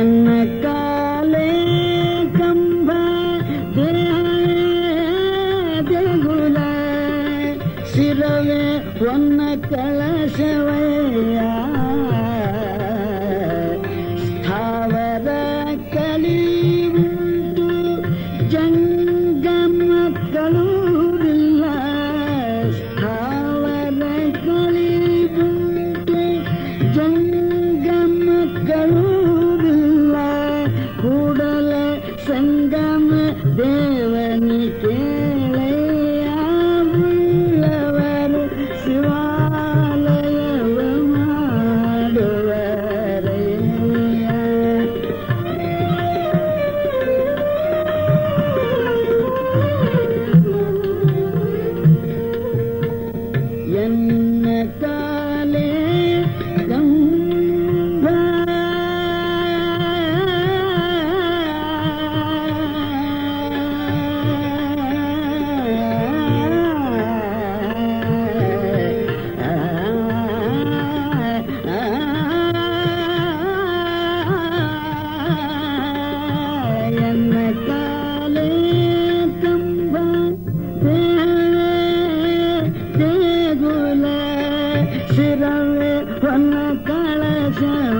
என்ன காலே கம்ப தேகுல சிறவே ஒன்ன கலசவையா ಸಂಗಮ ದೇವನಿ ಕೇಳೆಯ ಉಳ್ಳವರು ಶಿವಾಲಯವ ಮಾಡುವರೆಯ ಎನ್ನ ಶಿರವೆ ಹೊನ್ನ ಕಳಶವಯ